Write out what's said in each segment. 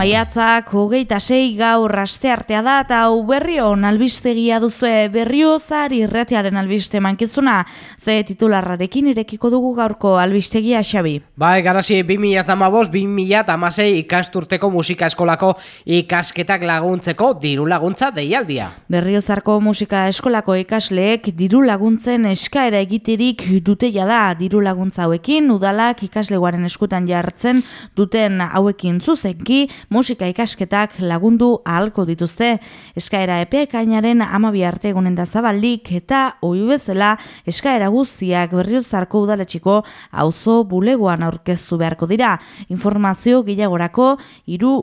Maiatzak hogeita sei gaur aste artea da eta hau berrion albistegia duzue berriozar irretiaren albiste mankizuna ze titularrarekin irekiko dugu gaurko albistegia xabi. Bai, garasi 2008-2006 ikasturteko musika eskolako ikasketak laguntzeko diru laguntza deialdia. Berriozarko musika eskolako ikasleek diru laguntzen eskaera egiterik dute da diru laguntza hauekin udalak ikasleguaren eskutan jartzen duten hauekin zuzenki musika ikasketak lagundu ahalko dituzte. Eskaera ekainaren amabi arte egunen da zabalik eta ohi bezala eskaera guztiak berriozarko udaletxiko auzo bulegoan aurkeztu beharko dira. Informazio gehiagorako iru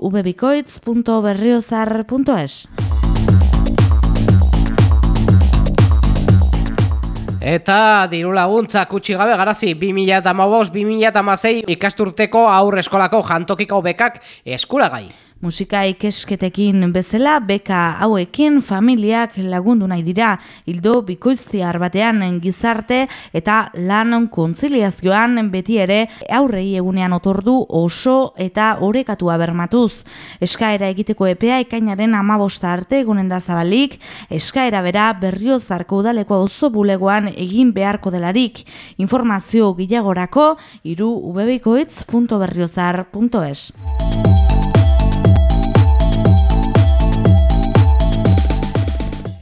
Eta diru laguntza kutsi gabe garazi 2015-2016 ikasturteko aurre eskolako jantokiko bekak eskuragai. Musika ikesketekin bezala beka hauekin familiak lagundu nahi dira hildo bikoiztiar batean gizarte eta lan kontziliazioan beti ere aurrei egunean otordu oso eta orekatua bermatuz. Eskaera egiteko epea ekainaren amabosta arte egunen da zabalik, eskaera bera berriozarko udaleko oso bulegoan egin beharko delarik. Informazio gilagorako iru ubebikoitz.berriozar.es.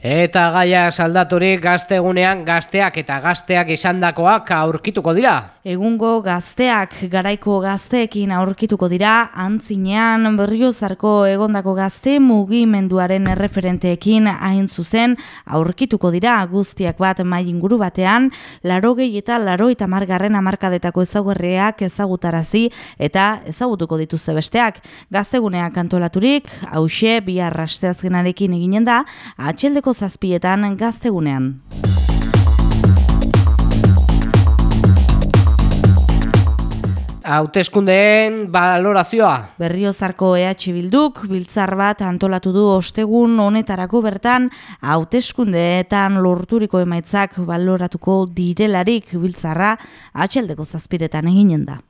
Eta gaia saldaturik gaztegunean gazteak eta gazteak izandakoak aurkituko dira. Egungo gazteak garaiko gazteekin aurkituko dira, antzinean berriozarko egondako gazte mugimenduaren erreferenteekin hain zuzen aurkituko dira guztiak bat inguru batean, laro gehi eta laro eta margarren amarkadetako ezaguerreak ezagutarazi eta ezagutuko dituzte besteak. Gazteguneak antolaturik, hause, bi arrasteazgenarekin eginen da, atxeldeko zazpietan gaztegunean. Hauteskundeen balorazioa. Berriozarko EH Bilduk biltzar bat antolatu du ostegun honetarako bertan hauteskundeetan lorturiko emaitzak baloratuko direlarik biltzarra atxeldeko zazpiretan eginen da.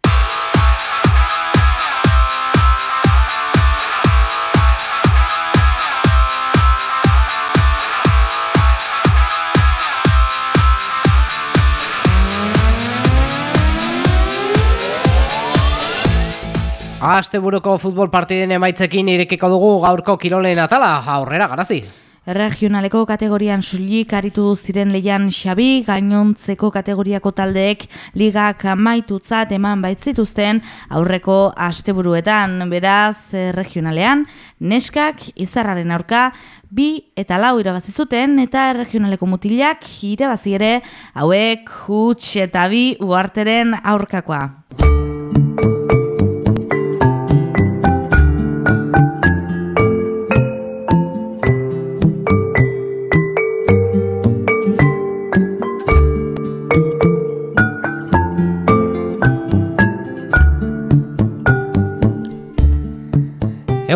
Aste buruko futbol partiden emaitzekin irekiko dugu gaurko kirolen atala, aurrera garazi. Regionaleko kategorian sulik aritu ziren leian Xabi, gainontzeko kategoriako taldeek ligak maitutzat eman baitzituzten aurreko asteburuetan beraz regionalean, neskak izarraren aurka bi eta lau irabazizuten eta regionaleko mutilak irabazi ere hauek huts eta bi uarteren aurkakoa.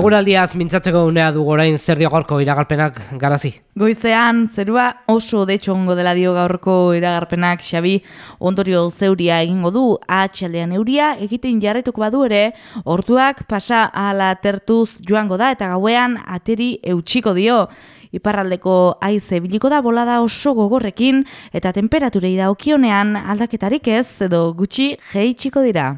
Eguraldiaz mintzatzeko unea du gorain zer dio gaurko iragarpenak garazi. Goizean, zerua oso detxo ongo dela dio gaurko iragarpenak xabi ondorio zeuria egingo du atxaldean euria egiten jarretuko badu ere ortuak pasa ala tertuz joango da eta gauean ateri eutxiko dio. Iparraldeko aize biliko da bolada oso gogorrekin eta temperaturei da okionean aldaketarik ez edo gutxi geitxiko dira.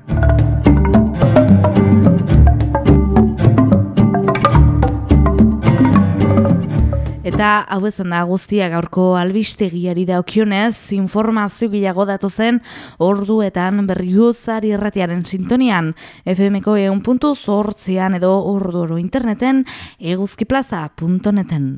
Eta hau ezen da guztia gaurko albistegiari da okionez, informazio gehiago datu zen orduetan berriuzari erratiaren sintonian, FMko egun puntu zortzian edo orduro interneten eguzkiplaza.neten.